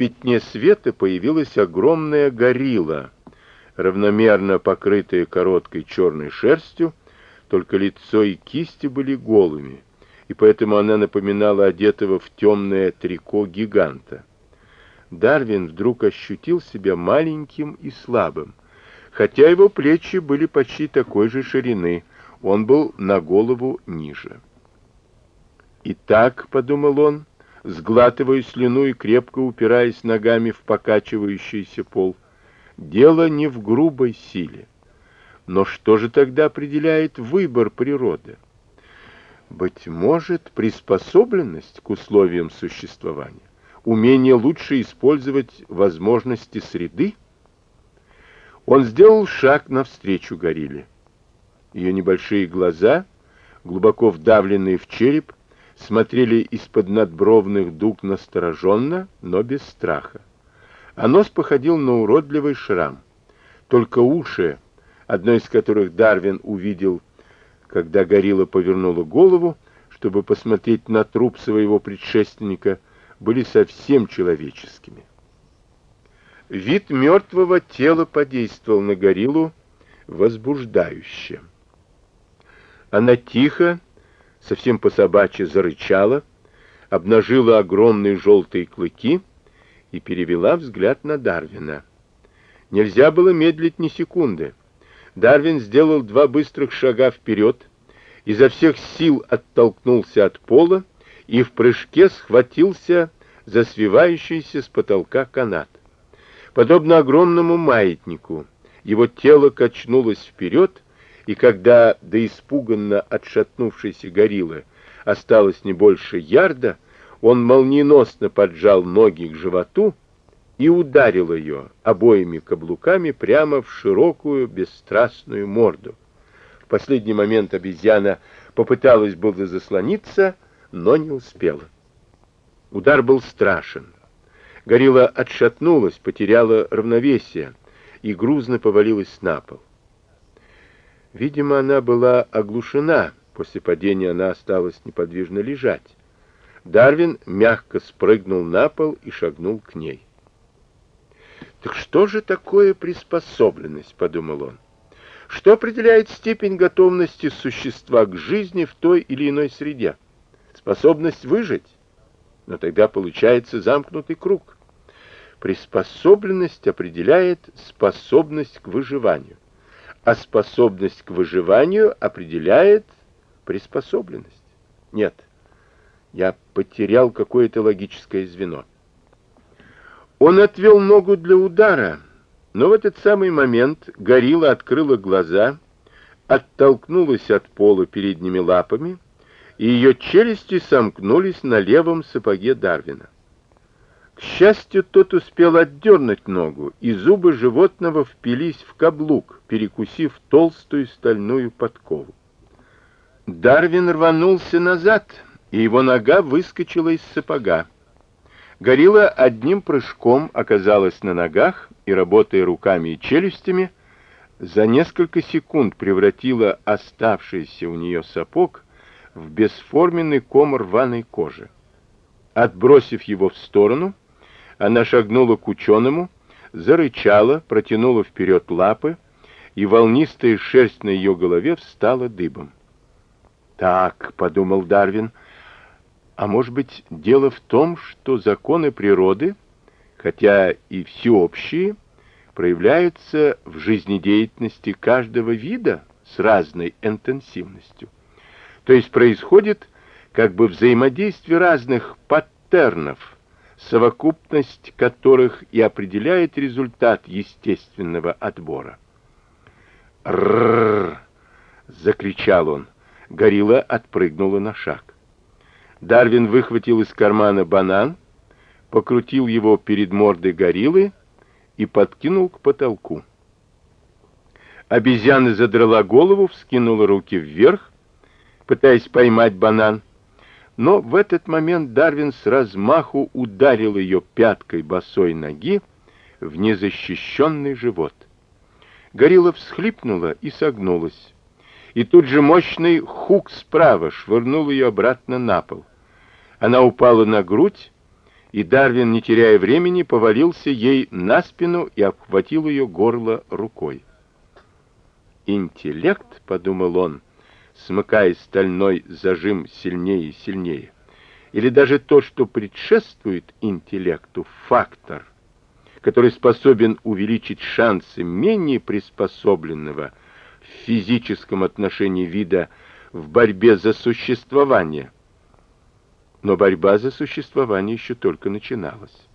пятне света появилась огромная горилла, равномерно покрытая короткой черной шерстью, только лицо и кисти были голыми, и поэтому она напоминала одетого в темное трико гиганта. Дарвин вдруг ощутил себя маленьким и слабым, хотя его плечи были почти такой же ширины, он был на голову ниже. «Итак», — подумал он, сглатывая слюну и крепко упираясь ногами в покачивающийся пол, — «дело не в грубой силе. Но что же тогда определяет выбор природы? Быть может, приспособленность к условиям существования, умение лучше использовать возможности среды? Он сделал шаг навстречу горилле. Ее небольшие глаза, глубоко вдавленные в череп, смотрели из-под надбровных дуг настороженно, но без страха. А нос походил на уродливый шрам. Только уши, одно из которых Дарвин увидел, когда горилла повернула голову, чтобы посмотреть на труп своего предшественника, были совсем человеческими. Вид мертвого тела подействовал на гориллу возбуждающе. Она тихо, совсем по-собачьи зарычала, обнажила огромные желтые клыки и перевела взгляд на Дарвина. Нельзя было медлить ни секунды. Дарвин сделал два быстрых шага вперед, изо всех сил оттолкнулся от пола и в прыжке схватился за свивающийся с потолка канат. Подобно огромному маятнику, его тело качнулось вперед, и когда до испуганно отшатнувшейся гориллы осталось не больше ярда, он молниеносно поджал ноги к животу и ударил ее обоими каблуками прямо в широкую бесстрастную морду. В последний момент обезьяна попыталась было заслониться, но не успела. Удар был страшен. Горилла отшатнулась, потеряла равновесие и грузно повалилась на пол. Видимо, она была оглушена. После падения она осталась неподвижно лежать. Дарвин мягко спрыгнул на пол и шагнул к ней. «Так что же такое приспособленность?» — подумал он. «Что определяет степень готовности существа к жизни в той или иной среде? Способность выжить? Но тогда получается замкнутый круг. Приспособленность определяет способность к выживанию а способность к выживанию определяет приспособленность. Нет, я потерял какое-то логическое звено. Он отвел ногу для удара, но в этот самый момент горилла открыла глаза, оттолкнулась от пола передними лапами, и ее челюсти сомкнулись на левом сапоге Дарвина. К счастью, тот успел отдернуть ногу, и зубы животного впились в каблук, перекусив толстую стальную подкову. Дарвин рванулся назад, и его нога выскочила из сапога. Горилла одним прыжком оказалась на ногах и, работая руками и челюстями, за несколько секунд превратила оставшийся у нее сапог в бесформенный ком рваной кожи. Отбросив его в сторону, она шагнула к ученому, зарычала, протянула вперед лапы, и волнистая шерсть на ее голове встала дыбом. «Так», — подумал Дарвин, — «а может быть, дело в том, что законы природы, хотя и всеобщие, проявляются в жизнедеятельности каждого вида с разной интенсивностью. То есть происходит как бы взаимодействие разных паттернов, совокупность которых и определяет результат естественного отбора. «Ррррр!» — закричал он. Горилла отпрыгнула на шаг. Дарвин выхватил из кармана банан, покрутил его перед мордой гориллы и подкинул к потолку. Обезьяна задрала голову, вскинула руки вверх, пытаясь поймать банан, но в этот момент Дарвин с размаху ударил ее пяткой босой ноги в незащищенный живот. Горилла всхлипнула и согнулась. И тут же мощный хук справа швырнул ее обратно на пол. Она упала на грудь и Дарвин, не теряя времени, повалился ей на спину и обхватил ее горло рукой. «Интеллект», — подумал он, смыкая стальной зажим сильнее и сильнее, или даже то, что предшествует интеллекту, фактор, который способен увеличить шансы менее приспособленного в физическом отношении вида в борьбе за существование — но борьба за существование еще только начиналась.